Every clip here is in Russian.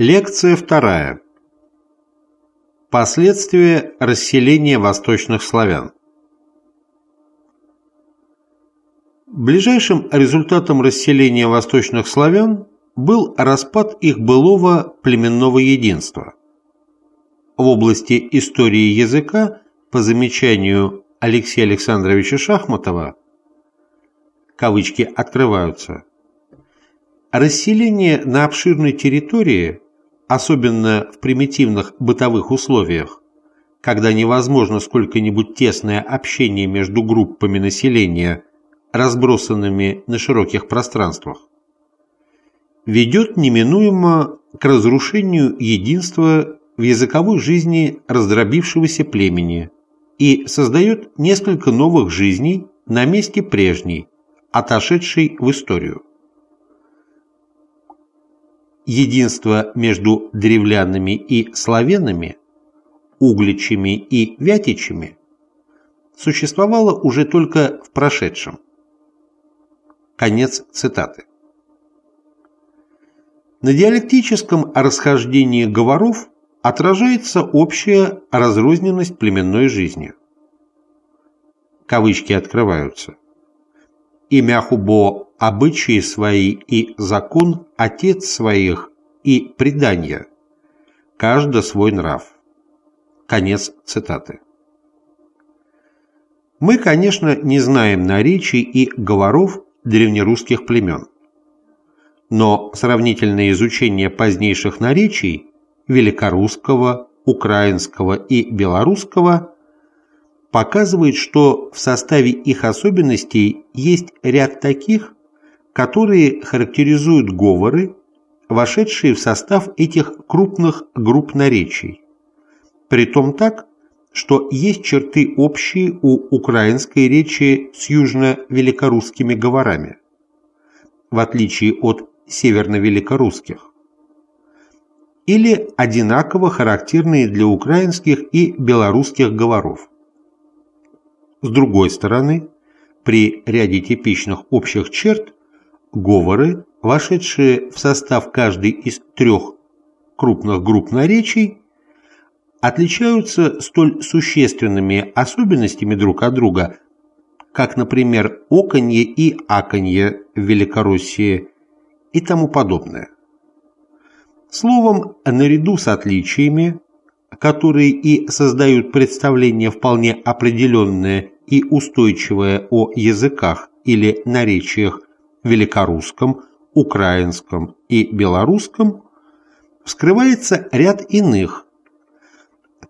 Лекция вторая. Последствия расселения восточных славян. Ближайшим результатом расселения восточных славян был распад их былого племенного единства. В области истории языка, по замечанию Алексея Александровича Шахматова, кавычки открываются, расселение на обширной территории, особенно в примитивных бытовых условиях, когда невозможно сколько-нибудь тесное общение между группами населения, разбросанными на широких пространствах, ведет неминуемо к разрушению единства в языковой жизни раздробившегося племени и создает несколько новых жизней на месте прежней, отошедшей в историю. Единство между древлянами и славянами, угличами и вятичами существовало уже только в прошедшем. Конец цитаты. На диалектическом расхождении говоров отражается общая разрозненность племенной жизни. Кавычки открываются. Имя Хубо обычаи свои и закон отец своих и предания, каждый свой нрав. Конец цитаты. Мы, конечно, не знаем наречий и говоров древнерусских племен. Но сравнительное изучение позднейших наречий великорусского, украинского и белорусского показывает, что в составе их особенностей есть ряд таких, которые характеризуют говоры, вошедшие в состав этих крупных групп наречий. Притом так, что есть черты общие у украинской речи с южно-великорусскими говорами, в отличие от северно-великорусских, или одинаково характерные для украинских и белорусских говоров. С другой стороны, при ряде типичных общих черт говоры, вошедшие в состав каждой из трех крупных групп наречий, отличаются столь существенными особенностями друг от друга, как, например, оконье и аконье в Великороссии и тому подобное. Словом, наряду с отличиями, которые и создают представление вполне определенное и устойчивое о языках или наречиях великорусском, украинском и белорусском, вскрывается ряд иных,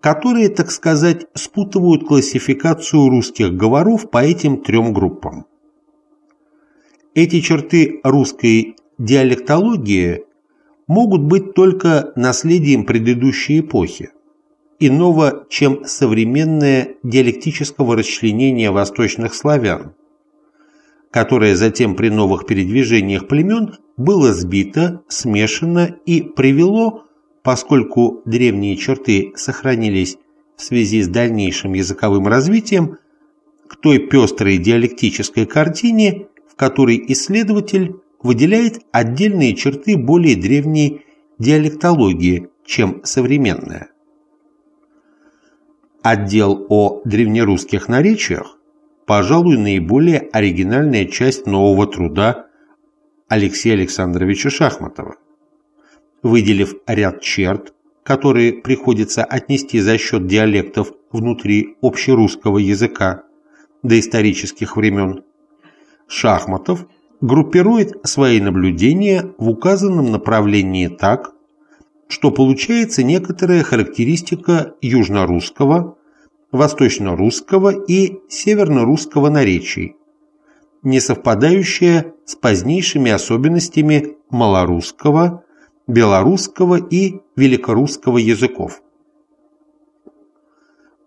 которые, так сказать, спутывают классификацию русских говоров по этим трем группам. Эти черты русской диалектологии могут быть только наследием предыдущей эпохи, иного, чем современное диалектического расчленения восточных славян, которое затем при новых передвижениях племен было сбито, смешано и привело, поскольку древние черты сохранились в связи с дальнейшим языковым развитием, к той пестрой диалектической картине, в которой исследователь выделяет отдельные черты более древней диалектологии, чем современная. Отдел о древнерусских наречиях пожалуй, наиболее оригинальная часть нового труда Алексея Александровича Шахматова. Выделив ряд черт, которые приходится отнести за счет диалектов внутри общерусского языка до исторических времен, Шахматов группирует свои наблюдения в указанном направлении так, что получается некоторая характеристика южнорусского, восточно-русского и северно-русского наречий, не совпадающая с позднейшими особенностями малорусского, белорусского и великорусского языков.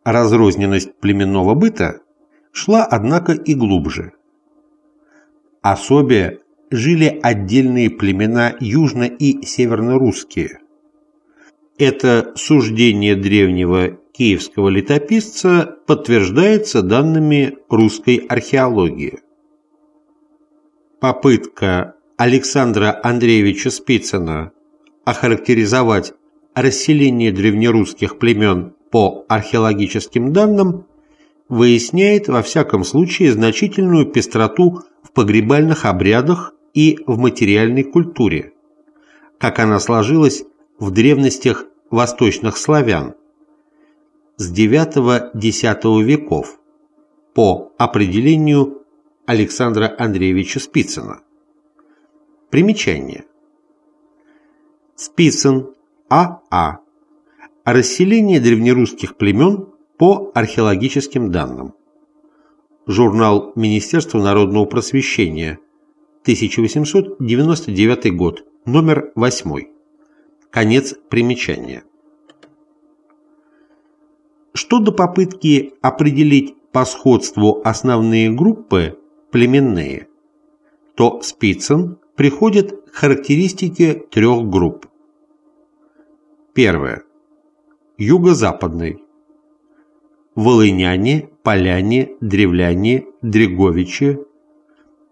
Разрозненность племенного быта шла, однако, и глубже. Особе жили отдельные племена южно- и северно-русские. Это суждение древнего киевского летописца подтверждается данными русской археологии. Попытка Александра Андреевича Спицына охарактеризовать расселение древнерусских племен по археологическим данным выясняет во всяком случае значительную пестроту в погребальных обрядах и в материальной культуре, как она сложилась в древностях восточных славян с IX-X веков по определению Александра Андреевича Спицына. Примечание. Спицын А.А. Расселение древнерусских племен по археологическим данным. Журнал Министерства народного просвещения, 1899 год, номер 8. Конец примечания. Что до попытки определить по сходству основные группы племенные, то Спицын приходит к характеристике трех групп. Первое. Юго-западный. Волыняне, поляне, древляне, дреговичи,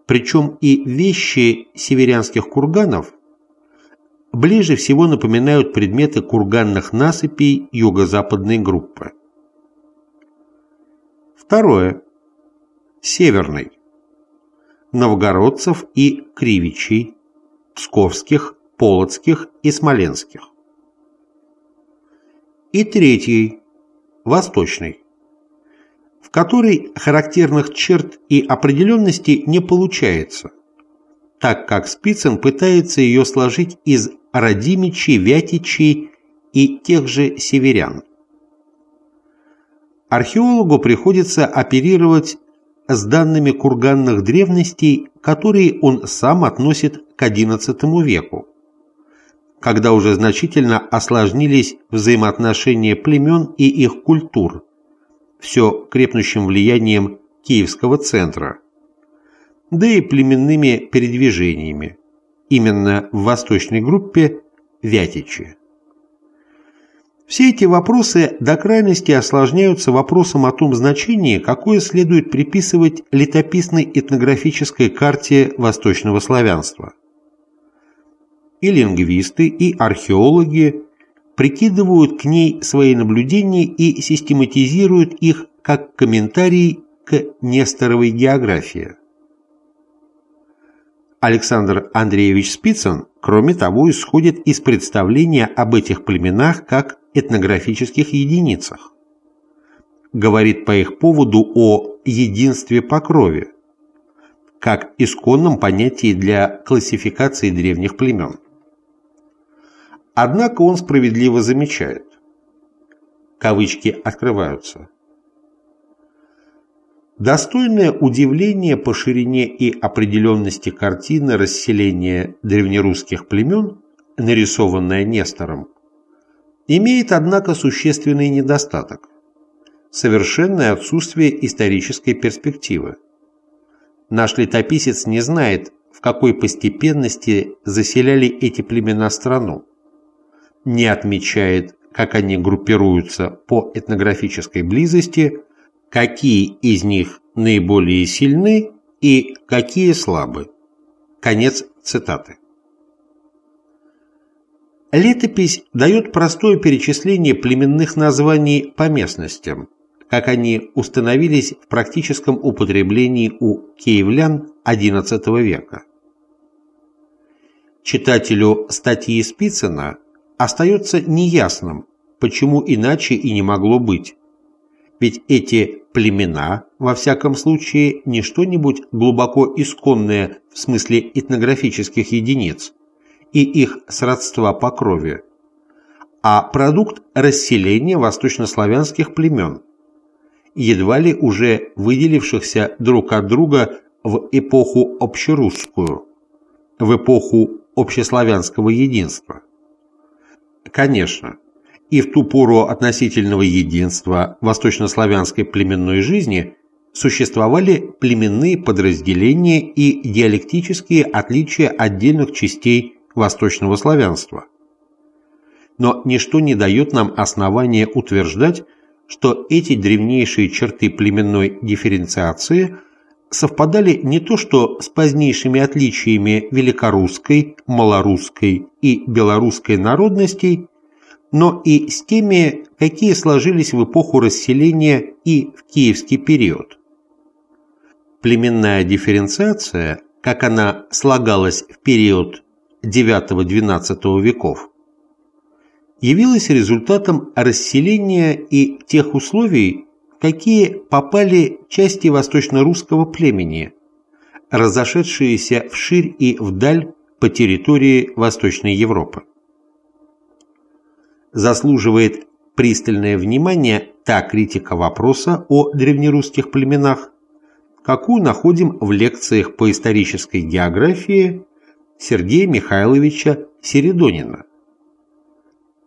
причем и вещи северянских курганов ближе всего напоминают предметы курганных насыпей юго-западной группы. Второе. Северный. Новгородцев и Кривичей, Псковских, Полоцких и Смоленских. И третий. Восточный в которой характерных черт и определенности не получается, так как Спицын пытается ее сложить из родимичей, вятичей и тех же северян. Археологу приходится оперировать с данными курганных древностей, которые он сам относит к XI веку, когда уже значительно осложнились взаимоотношения племен и их культур, все крепнущим влиянием Киевского центра, да и племенными передвижениями, именно в восточной группе Вятичи. Все эти вопросы до крайности осложняются вопросом о том значении, какое следует приписывать летописной этнографической карте восточного славянства. И лингвисты, и археологи прикидывают к ней свои наблюдения и систематизируют их как комментарий к Несторовой географии. Александр Андреевич Спицын, кроме того, исходит из представления об этих племенах как этнографических единицах. Говорит по их поводу о единстве по крови, как исконном понятии для классификации древних племен. Однако он справедливо замечает. Кавычки открываются. Достойное удивление по ширине и определенности картины расселения древнерусских племен, нарисованная Нестором, имеет, однако, существенный недостаток – совершенное отсутствие исторической перспективы. Наш летописец не знает, в какой постепенности заселяли эти племена страну не отмечает, как они группируются по этнографической близости, какие из них наиболее сильны и какие слабы. Конец цитаты. Летопись дает простое перечисление племенных названий по местностям, как они установились в практическом употреблении у киевлян XI века. Читателю статьи Спицына остается неясным, почему иначе и не могло быть. Ведь эти племена, во всяком случае, не что-нибудь глубоко исконное в смысле этнографических единиц и их сродства по крови, а продукт расселения восточнославянских племен, едва ли уже выделившихся друг от друга в эпоху общерусскую, в эпоху общеславянского единства. Конечно, и в ту пору относительного единства восточнославянской племенной жизни существовали племенные подразделения и диалектические отличия отдельных частей восточного славянства. Но ничто не дает нам основания утверждать, что эти древнейшие черты племенной дифференциации совпадали не то что с позднейшими отличиями великорусской, малорусской и белорусской народностей, но и с теми, какие сложились в эпоху расселения и в киевский период. Племенная дифференциация, как она слагалась в период IX-XII веков, явилась результатом расселения и тех условий, какие попали части восточно-русского племени, разошедшиеся вширь и вдаль по территории Восточной Европы. Заслуживает пристальное внимание та критика вопроса о древнерусских племенах, какую находим в лекциях по исторической географии Сергея Михайловича Середонина.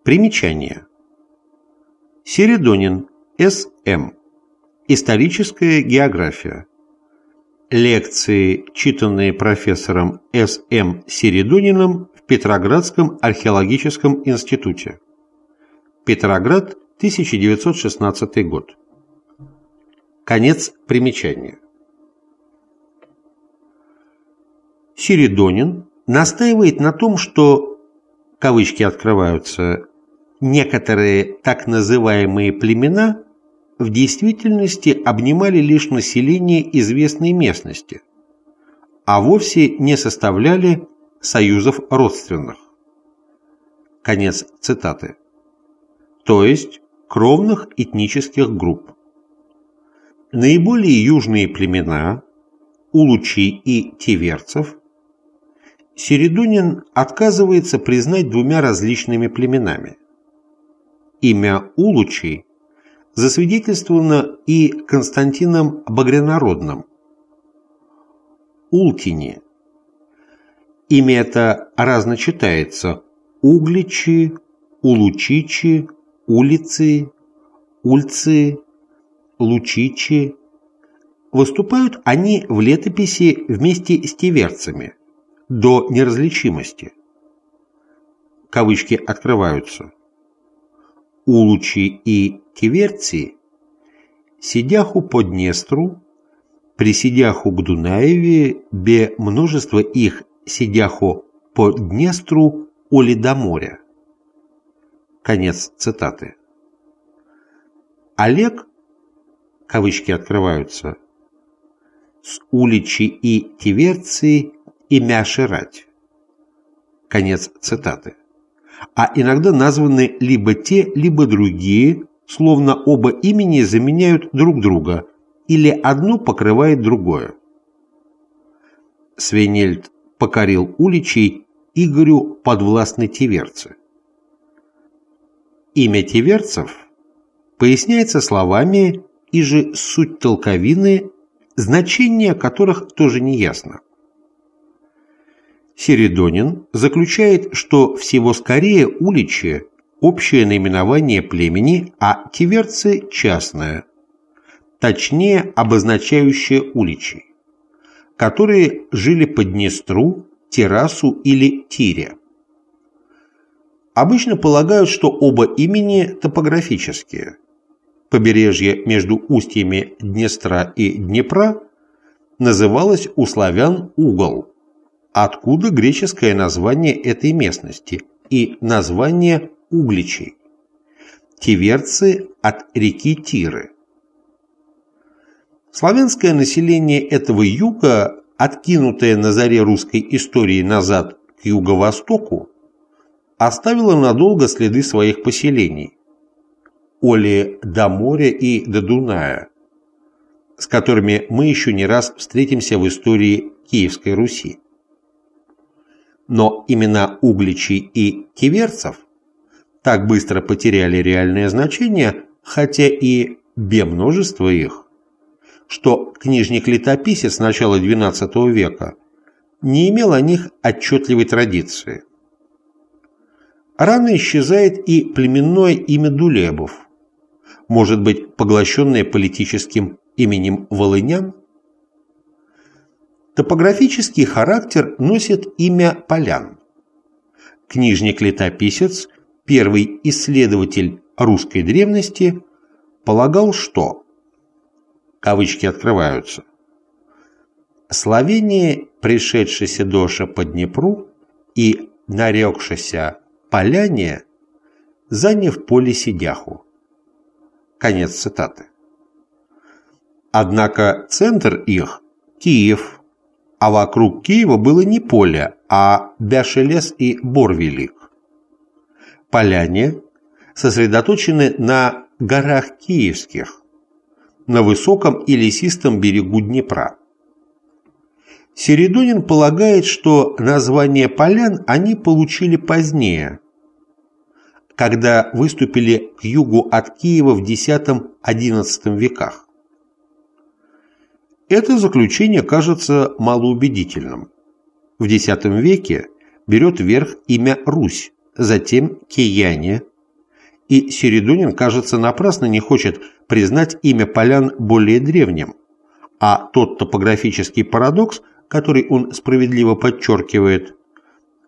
Примечание. Середонин, С.М. Историческая география. Лекции, читанные профессором С.М. Середониным в Петроградском археологическом институте. Петроград, 1916 год. Конец примечания. Середонин настаивает на том, что, кавычки открываются, некоторые так называемые племена в действительности обнимали лишь население известной местности, а вовсе не составляли союзов родственных. Конец цитаты. То есть кровных этнических групп. Наиболее южные племена, улучи и тиверцев, Середунин отказывается признать двумя различными племенами. Имя Улучей засвидетельствовано и Константином Багрянародным. Ултини. Имя это разно читается Угличи, Улучичи, Улицы, Ульцы, Лучичи. Выступают они в летописи вместе с тиверцами до неразличимости. Кавычки открываются. Улучи и Тиверці, сидяху по Днестру, присидяху к Дунаеве, бе множество их сидяху по Днестру оли до моря. Конец цитаты. Олег, кавычки открываются, с уличи и Тиверции и мяширать. Конец цитаты а иногда названы либо те, либо другие, словно оба имени заменяют друг друга, или одно покрывает другое. Свенельд покорил уличей Игорю подвластной Тиверцы. Имя Тиверцев поясняется словами и же суть толковины, значение которых тоже не ясно. Середонин заключает, что всего скорее уличи – общее наименование племени, а тиверцы – частное, точнее обозначающее уличи, которые жили по Днестру, Террасу или Тире. Обычно полагают, что оба имени топографические. Побережье между устьями Днестра и Днепра называлось у славян Угол – откуда греческое название этой местности и название Угличей. Тиверцы от реки Тиры. Славянское население этого юга, откинутое на заре русской истории назад к юго-востоку, оставило надолго следы своих поселений. Оли до моря и до Дуная, с которыми мы еще не раз встретимся в истории Киевской Руси но имена Угличей и Киверцев так быстро потеряли реальное значение, хотя и бе-множество их, что книжник-летописец начала XII века не имел о них отчетливой традиции. Рано исчезает и племенное имя Дулебов, может быть, поглощенное политическим именем Волынян? Топографический характер носит имя полян. Книжник-летописец, первый исследователь русской древности, полагал, что кавычки открываются Словении, пришедшейся доша по Днепру и нарекшися поляне, заняв поле сидяху. Конец цитаты. Однако центр их – Киев, а вокруг Киева было не поле, а Бяшелес и Борвелик. Поляне сосредоточены на горах Киевских, на высоком и лесистом берегу Днепра. Середонин полагает, что название полян они получили позднее, когда выступили к югу от Киева в X-XI веках. Это заключение кажется малоубедительным. В X веке берет верх имя Русь, затем Кияне, и Середунин, кажется, напрасно не хочет признать имя полян более древним, а тот топографический парадокс, который он справедливо подчеркивает,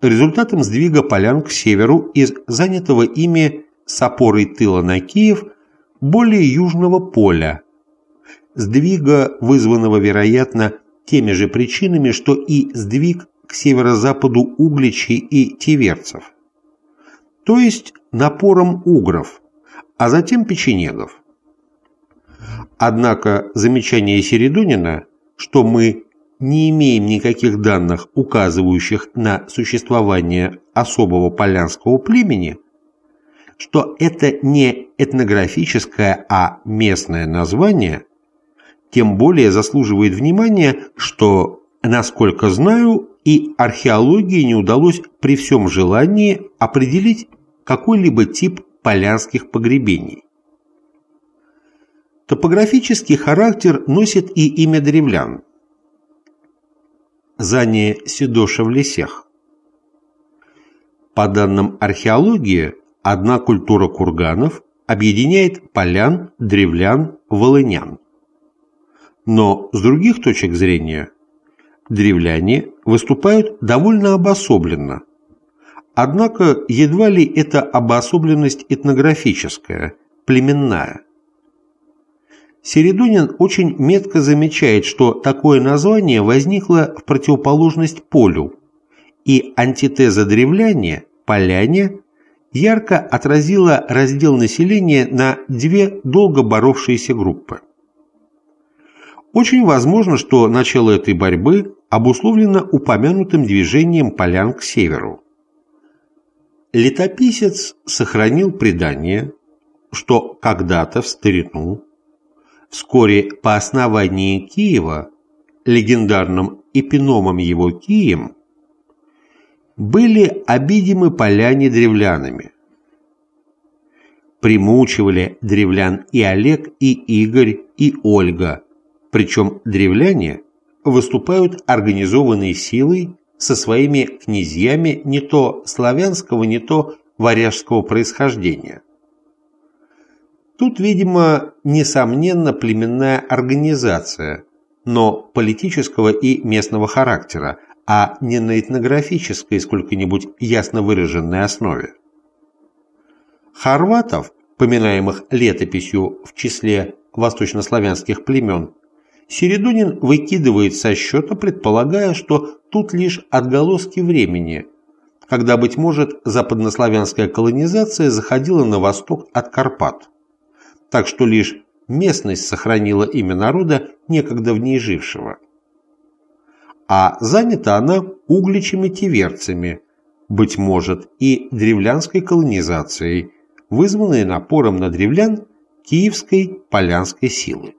результатом сдвига полян к северу из занятого ими с опорой тыла на Киев более южного поля, сдвига, вызванного, вероятно, теми же причинами, что и сдвиг к северо-западу Угличей и Тиверцев, то есть напором угров, а затем печенегов. Однако замечание Середунина, что мы не имеем никаких данных, указывающих на существование особого полянского племени, что это не этнографическое, а местное название, тем более заслуживает внимания, что, насколько знаю, и археологии не удалось при всем желании определить какой-либо тип полянских погребений. Топографический характер носит и имя древлян – Зание Седоша в лесях. По данным археологии, одна культура курганов объединяет полян, древлян, волынян. Но с других точек зрения, древляне выступают довольно обособленно. Однако едва ли это обособленность этнографическая, племенная. Середунин очень метко замечает, что такое название возникло в противоположность полю, и антитеза древляне, поляне, ярко отразила раздел населения на две долго боровшиеся группы. Очень возможно, что начало этой борьбы обусловлено упомянутым движением полян к северу. Летописец сохранил предание, что когда-то в старину Вскоре по основании Киева, легендарным эпиномом его Кием, были обидимы поляне древлянами. Примучивали древлян и Олег, и Игорь, и Ольга, причем древляне выступают организованной силой со своими князьями не то славянского, не то варяжского происхождения. Тут, видимо, несомненно племенная организация, но политического и местного характера, а не на этнографической сколько-нибудь ясно выраженной основе. Хорватов, поминаемых летописью в числе восточнославянских племен, Середунин выкидывает со счета, предполагая, что тут лишь отголоски времени, когда, быть может, западнославянская колонизация заходила на восток от Карпат так что лишь местность сохранила имя народа, некогда в ней жившего. А занята она угличами-тиверцами, быть может, и древлянской колонизацией, вызванной напором на древлян киевской полянской силы.